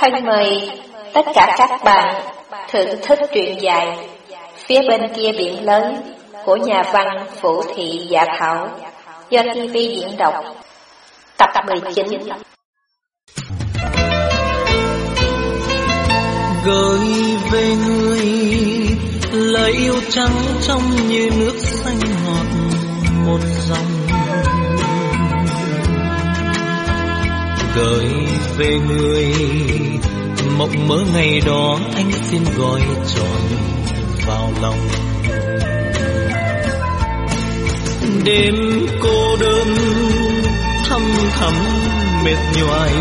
Thân mời, tất cả các bạn thưởng thức truyện dài Phía bên kia biển lớn của nhà văn Phủ Thị Dạ Thảo do TV diễn đọc. Tập 19 Gửi về người lời yêu trắng trong như nước xanh ngọt một dòng. Gửi về người. Mộng mơ ngày đó anh xin gọi tròn vào lòng. Đêm cô đơn, thăm thẳm mệt nhoài.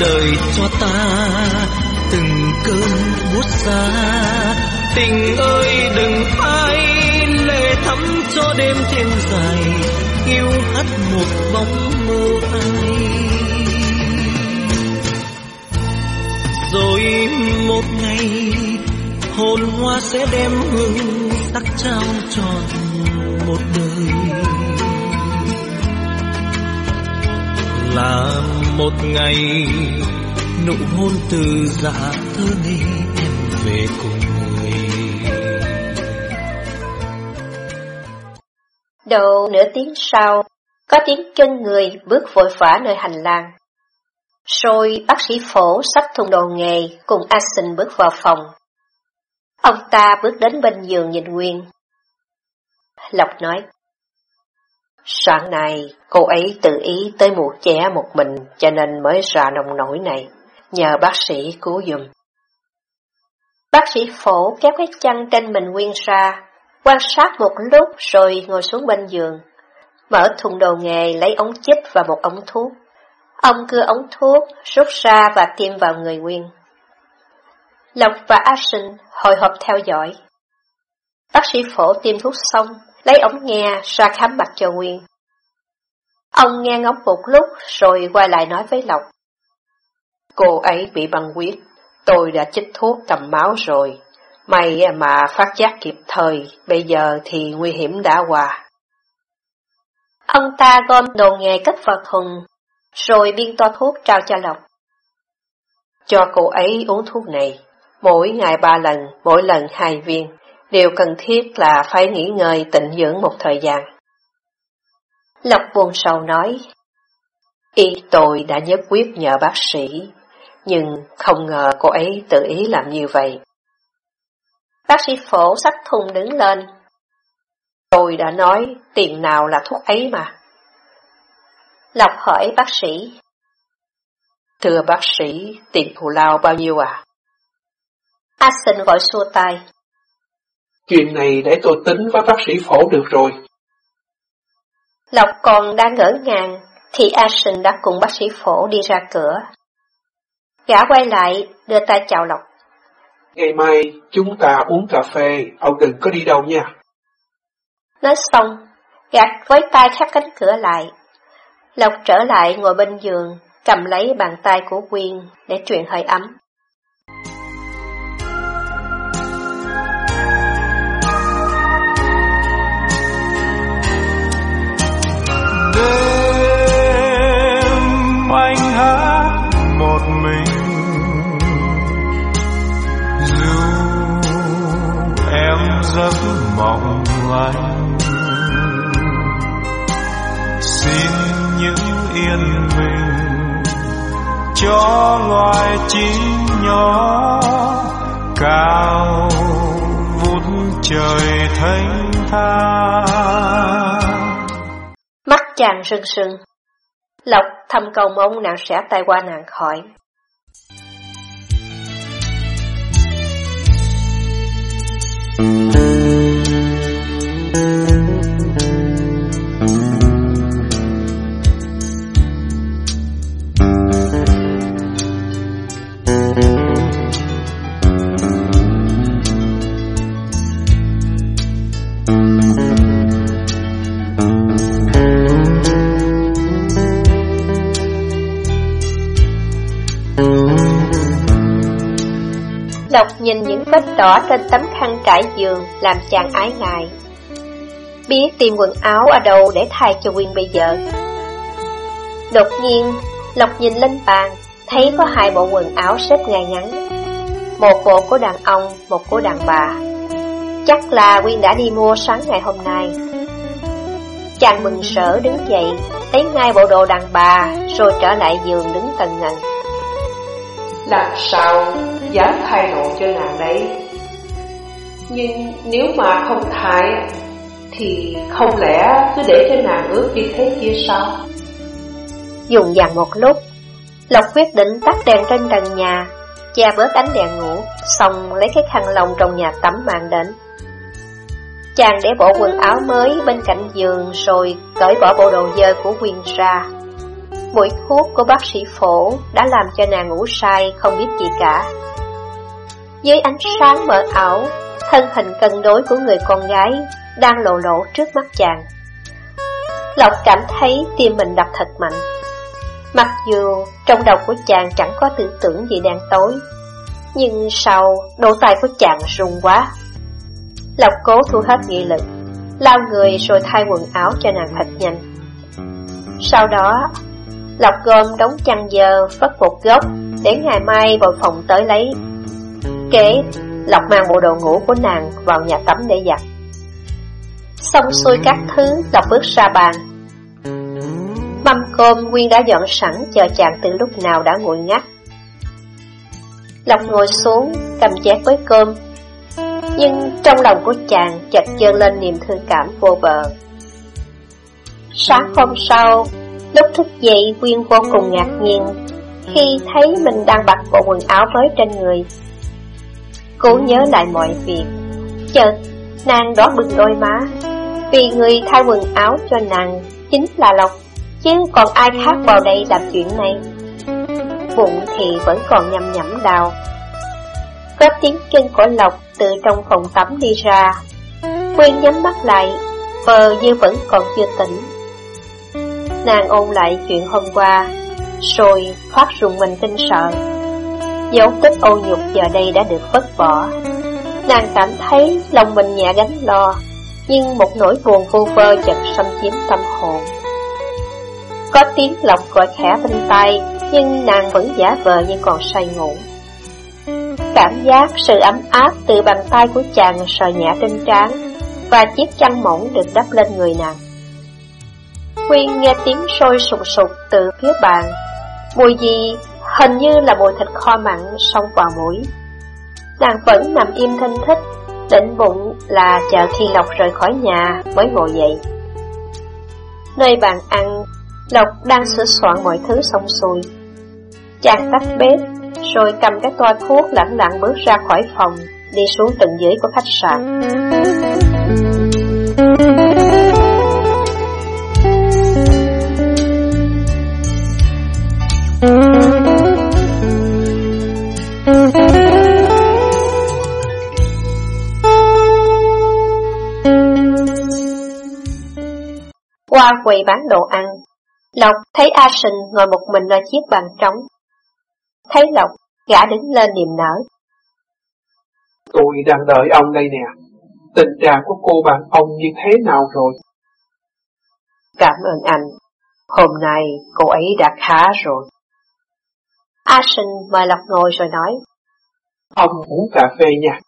Đời cho ta từng cơn bút xa. Tình ơi, đừng phai lệ thắm cho đêm thêm dài. Yêu hắt một bóng mơ ai. Rồi một ngày hồn hoa sẽ đem hương sắc trao tròn một đời là một ngày nụ hôn từ dạ thơ ngây em về cùng người Độ nửa tiếng sau, có tiếng chân người bước vội vã nơi hành lang. Rồi bác sĩ phổ sắp thùng đồ nghề cùng Asin bước vào phòng. Ông ta bước đến bên giường nhìn Nguyên. Lộc nói, Sáng nay, cô ấy tự ý tới một trẻ một mình cho nên mới ra nông nổi này, nhờ bác sĩ cứu giùm. Bác sĩ phổ kéo cái chân trên mình Nguyên ra, quan sát một lúc rồi ngồi xuống bên giường, mở thùng đồ nghề lấy ống chích và một ống thuốc. Ông cưa ống thuốc, rút ra và tiêm vào người Nguyên. Lộc và Action hồi hộp theo dõi. Bác sĩ phổ tiêm thuốc xong, lấy ống nghe ra khám mặt cho Nguyên. Ông nghe ngóng một lúc rồi quay lại nói với Lộc. Cô ấy bị băng huyết, tôi đã chích thuốc cầm máu rồi. May mà phát giác kịp thời, bây giờ thì nguy hiểm đã qua. Ông ta gom đồ nghề cất vào thùng, rồi biên to thuốc trao cho Lộc. Cho cô ấy uống thuốc này, mỗi ngày ba lần, mỗi lần hai viên. Điều cần thiết là phải nghỉ ngơi tịnh dưỡng một thời gian. Lộc buồn sầu nói, Y tôi đã nhất quyết nhờ bác sĩ, nhưng không ngờ cô ấy tự ý làm như vậy. Bác sĩ phổ sách thùng đứng lên. Tôi đã nói tiền nào là thuốc ấy mà. Lộc hỏi bác sĩ. Thưa bác sĩ, tiền thù lao bao nhiêu à? A sinh gọi xua tay. Chuyện này để tôi tính với bác sĩ phổ được rồi. Lộc còn đang ngỡ ngàng, thì Asen đã cùng bác sĩ phổ đi ra cửa. Gã quay lại, đưa tay chào Lộc. Ngày mai chúng ta uống cà phê, ông đừng có đi đâu nha. Nói xong, gạt với tay khép cánh cửa lại. Lộc trở lại ngồi bên giường, cầm lấy bàn tay của Quyên để truyền hơi ấm. đêm anh hát một mình dù em giấc mộng lành yên mình cho loài chim nhỏ cao vút trời thanh thang Mắt chàng rưng rưng. Lộc thầm cầu mong nàng sẽ tai qua nàng khỏi. Lộc nhìn những vết đỏ trên tấm khăn trải giường làm chàng ái ngại. Biết tìm quần áo ở đâu để thay cho Quyên bây giờ. Đột nhiên, Lộc nhìn lên bàn, thấy có hai bộ quần áo xếp ngay ngắn. Một bộ của đàn ông, một của đàn bà. Chắc là Quyên đã đi mua sáng ngày hôm nay. Chàng mừng sở đứng dậy, lấy ngay bộ đồ đàn bà, rồi trở lại giường đứng tần ngần. Làm sao dám thay đồ cho nàng đấy? Nhưng nếu mà không thay, thì không lẽ cứ để cho nàng ướt như thế kia sao? Dùng dàn một lúc, Lộc quyết định tắt đèn trên trần nhà, che bớt ánh đèn ngủ, xong lấy cái khăn lông trong nhà tắm mang đến. Chàng để bộ quần áo mới bên cạnh giường rồi cởi bỏ bộ đồ dơ của Quyên ra. Mũi thuốc của bác sĩ phổ đã làm cho nàng ngủ say không biết gì cả. Dưới ánh sáng mờ ảo, thân hình cân đối của người con gái đang lộ lộ trước mắt chàng. Lộc cảm thấy tim mình đập thật mạnh. Mặc dù trong đầu của chàng chẳng có tư tưởng gì đen tối, nhưng sau độ tay của chàng rung quá. Lộc cố thu hết nghị lực, lao người rồi thay quần áo cho nàng thật nhanh. Sau đó, Lộc gom đống chăn dơ vất một gốc để ngày mai vào phòng tới lấy. Kế, Lộc mang bộ đồ ngủ của nàng vào nhà tắm để giặt. Xong xuôi các thứ, Lộc bước ra bàn. Mâm cơm Nguyên đã dọn sẵn chờ chàng từ lúc nào đã nguội ngắt. Lộc ngồi xuống, cầm chén với cơm. Nhưng trong lòng của chàng chợt dâng lên niềm thương cảm vô bờ. Sáng hôm sau, lúc thức dậy Nguyên vô cùng ngạc nhiên khi thấy mình đang mặc bộ quần áo mới trên người. Cố nhớ lại mọi việc, chợt nàng đỏ bừng đôi má, vì người thay quần áo cho nàng chính là Lộc, chứ còn ai khác vào đây làm chuyện này. Bụng thì vẫn còn nhầm nhẫm đào. Có tiếng chân của Lộc từ trong phòng tắm đi ra. Quyên nhắm mắt lại, vờ như vẫn còn chưa tỉnh. Nàng ôn lại chuyện hôm qua, rồi thoát rùng mình kinh sợ. Dấu tích ô nhục giờ đây đã được vứt bỏ. Nàng cảm thấy lòng mình nhẹ gánh lo, nhưng một nỗi buồn vô vơ chợt xâm chiếm tâm hồn. Có tiếng lộc gọi khẽ bên tay, nhưng nàng vẫn giả vờ như còn say ngủ. Cảm giác sự ấm áp từ bàn tay của chàng sờ nhẹ trên trán và chiếc chăn mỏng được đắp lên người nàng. Quyên nghe tiếng sôi sùng sục từ phía bàn, mùi gì hình như là mùi thịt kho mặn xông vào mũi. Nàng vẫn nằm im thanh thích, định bụng là chờ khi Lộc rời khỏi nhà mới ngồi dậy. Nơi bàn ăn, Lộc đang sửa soạn mọi thứ xong xuôi. Chàng tắt bếp, rồi cầm cái toa thuốc lặng lặng bước ra khỏi phòng, đi xuống tầng dưới của khách sạn. Qua quầy bán đồ ăn, Lộc thấy A Sình ngồi một mình ở chiếc bàn trống. Thấy Lộc, gã đứng lên niềm nở. Tôi đang đợi ông đây nè. Tình trạng của cô bạn ông như thế nào rồi? Cảm ơn anh. Hôm nay cô ấy đã khá rồi. A Sinh mời Lộc ngồi rồi nói. Ông uống cà phê nha.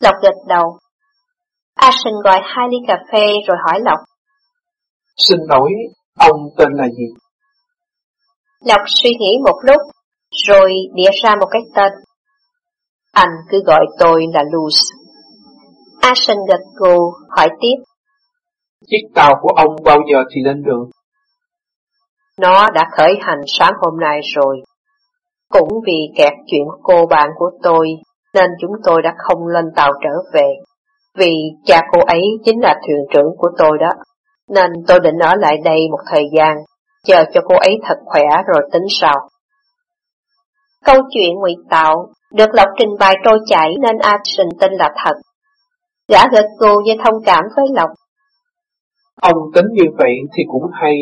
Lộc gật đầu. A Sinh gọi hai ly cà phê rồi hỏi Lộc. Xin lỗi, ông tên là gì? Lộc suy nghĩ một lúc, rồi địa ra một cái tên. Anh cứ gọi tôi là Luz. A Sinh gật gù, hỏi tiếp. Chiếc tàu của ông bao giờ thì lên đường? Nó đã khởi hành sáng hôm nay rồi. Cũng vì kẹt chuyện cô bạn của tôi, nên chúng tôi đã không lên tàu trở về. Vì cha cô ấy chính là thuyền trưởng của tôi đó. Nên tôi định ở lại đây một thời gian, chờ cho cô ấy thật khỏe rồi tính sau. Câu chuyện ngụy tạo được Lộc trình bày trôi chảy nên Action tin là thật. Gã gật gù như thông cảm với Lộc. Ông tính như vậy thì cũng hay.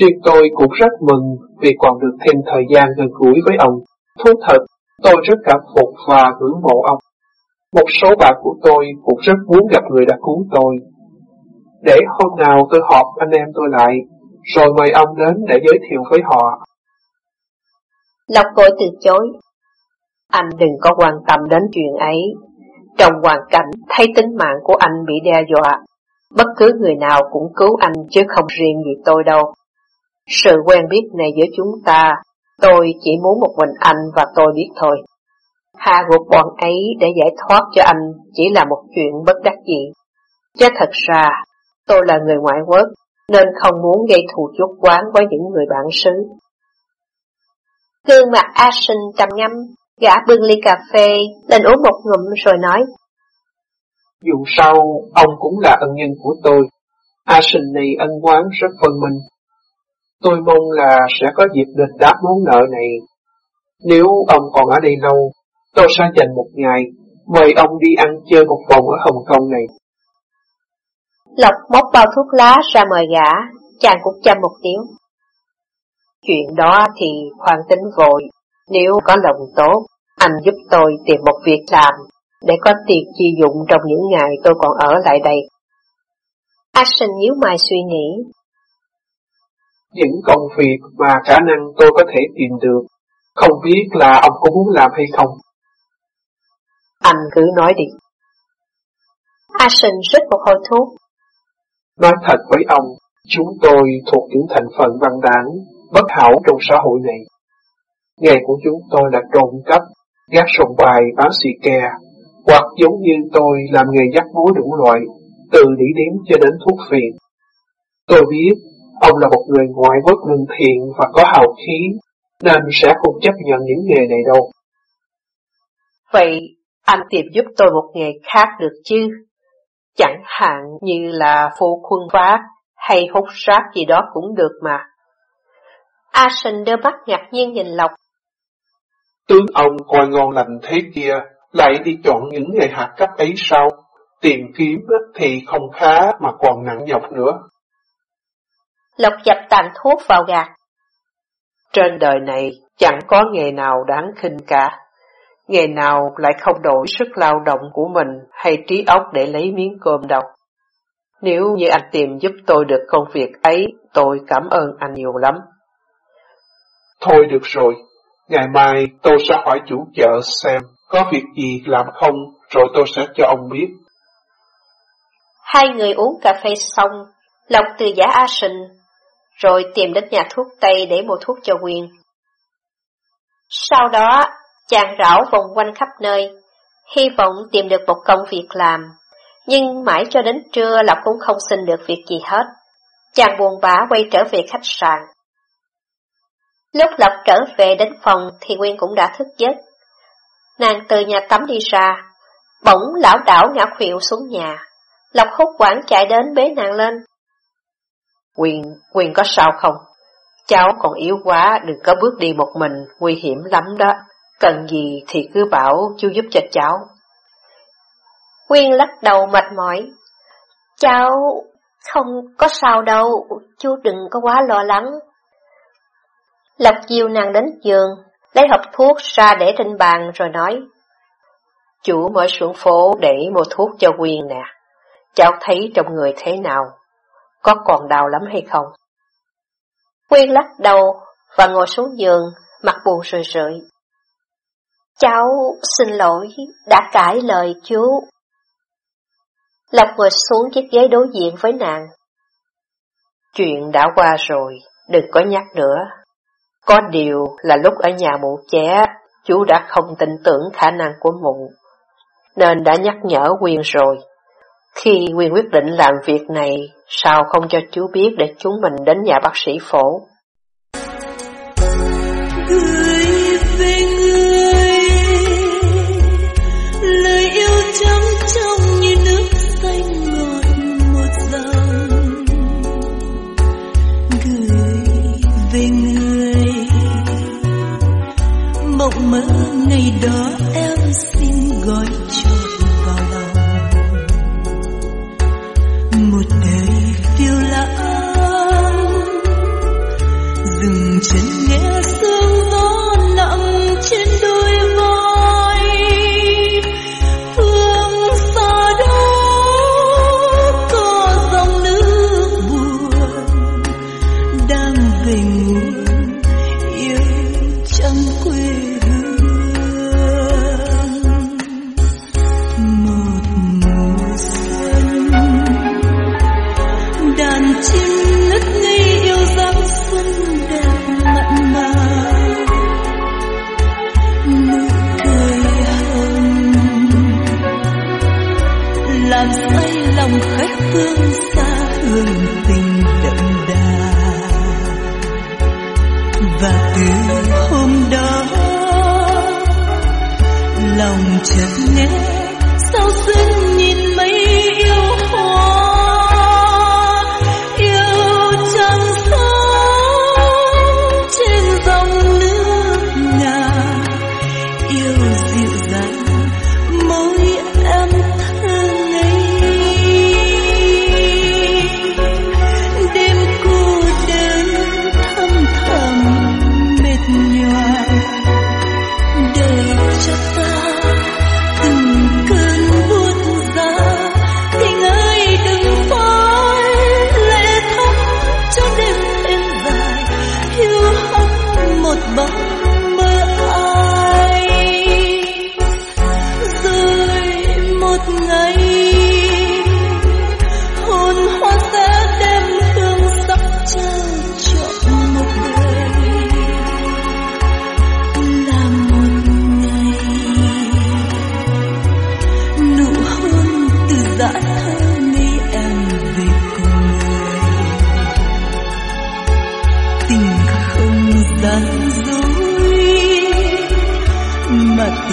Riêng tôi cũng rất mừng vì còn được thêm thời gian gần gũi với ông. Thú thật, tôi rất cảm phục và ngưỡng mộ ông. Một số bạn của tôi cũng rất muốn gặp người đã cứu tôi. Để hôm nào tôi họp anh em tôi lại, rồi mời ông đến để giới thiệu với họ. Lộc vội từ chối. Anh đừng có quan tâm đến chuyện ấy. Trong hoàn cảnh thấy tính mạng của anh bị đe dọa, bất cứ người nào cũng cứu anh chứ không riêng gì tôi đâu. Sự quen biết này giữa chúng ta, tôi chỉ muốn một mình anh và tôi biết thôi. Hạ gục bọn ấy để giải thoát cho anh chỉ là một chuyện bất đắc dĩ. Chứ thật ra, tôi là người ngoại quốc, nên không muốn gây thù chuốc quán với những người bản xứ. Gương mặt Ashton trầm ngâm, gã bưng ly cà phê, lên uống một ngụm rồi nói. Dù sao, ông cũng là ân nhân của tôi. Ashton này ân quán rất phân minh. Tôi mong là sẽ có dịp đền đáp món nợ này. Nếu ông còn ở đây lâu, tôi sẽ dành một ngày, mời ông đi ăn chơi một vòng ở Hồng Kông này. Lộc móc bao thuốc lá ra mời gã, chàng cũng chăm một tiếng. Chuyện đó thì khoan tính vội, nếu có lòng tốt, anh giúp tôi tìm một việc làm, để có tiền chi dụng trong những ngày tôi còn ở lại đây. Action nhíu mày suy nghĩ. Những công việc mà khả năng tôi có thể tìm được, không biết là ông có muốn làm hay không. Anh cứ nói đi. Action rít một hồi thuốc. Nói thật với ông, chúng tôi thuộc những thành phần văn đảng, bất hảo trong xã hội này. Nghề của chúng tôi là trộm cắp, gác sòng bài bán xì ke, hoặc giống như tôi làm nghề dắt mối đủ loại, từ đĩ đếm cho đến thuốc phiện. Tôi biết ông là một người ngoại quốc lương thiện và có hào khí, nên sẽ không chấp nhận những nghề này đâu. Vậy anh tìm giúp tôi một nghề khác được chứ? Chẳng hạn như là phu khuân vác hay hút rác gì đó cũng được mà. Asen đưa mắt ngạc nhiên nhìn Lộc. Tướng ông coi ngon lành thế kia, lại đi chọn những nghề hạt cấp ấy sao? Tiền kiếm thì không khá mà còn nặng nhọc nữa. Lộc dập tàn thuốc vào gạt. Trên đời này chẳng có nghề nào đáng khinh cả. Nghề nào lại không đổi sức lao động của mình hay trí óc để lấy miếng cơm đâu. Nếu như anh tìm giúp tôi được công việc ấy, tôi cảm ơn anh nhiều lắm. Thôi được rồi, ngày mai tôi sẽ hỏi chủ chợ xem có việc gì làm không, rồi tôi sẽ cho ông biết. Hai người uống cà phê xong, Lộc từ giả a sinh rồi tìm đến nhà thuốc Tây để mua thuốc cho Quyên. Sau đó, chàng rảo vòng quanh khắp nơi, hy vọng tìm được một công việc làm. Nhưng mãi cho đến trưa Lộc cũng không xin được việc gì hết. Chàng buồn bã quay trở về khách sạn. Lúc Lộc trở về đến phòng thì Nguyên cũng đã thức giấc. Nàng từ nhà tắm đi ra, bỗng lão đảo ngã khuỵu xuống nhà. Lộc hốt quảng chạy đến bế nàng lên. Nguyên, Nguyên có sao không? Cháu còn yếu quá, đừng có bước đi một mình, nguy hiểm lắm đó. Cần gì thì cứ bảo chú giúp cho cháu. Nguyên lắc đầu mệt mỏi. Cháu không có sao đâu, chú đừng có quá lo lắng. Lộc chiều nàng đến giường, lấy hộp thuốc ra để trên bàn rồi nói. Chủ mới xuống phố để mua thuốc cho Quyên nè. Cháu thấy trong người thế nào? Có còn đau lắm hay không? Quyên lắc đầu và ngồi xuống giường, mặt buồn rười rượi. Cháu xin lỗi, đã cãi lời chú. Lộc ngồi xuống chiếc ghế đối diện với nàng. Chuyện đã qua rồi, đừng có nhắc nữa. Có điều là lúc ở nhà mụ ché, chú đã không tin tưởng khả năng của mụ, nên đã nhắc nhở Quyên rồi. Khi Quyên quyết định làm việc này, sao không cho chú biết để chúng mình đến nhà bác sĩ phổ? Mơ ngày đó em xin gói trọn vào lòng. Một đời phiêu lãng, dừng chân nghe sương gió nặng trên đôi vai. Phương xa đó có dòng nước buồn đang về nguồn yêu chẳng say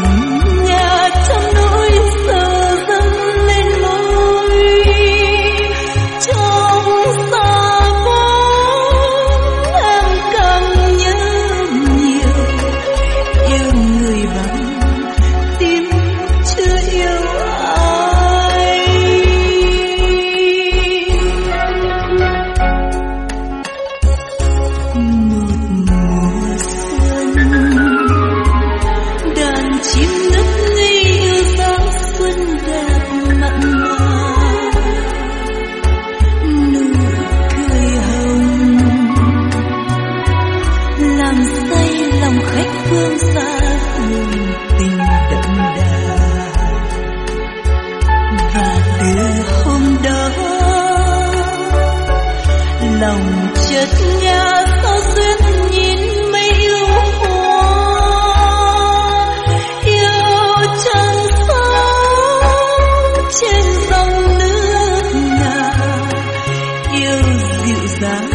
lòng that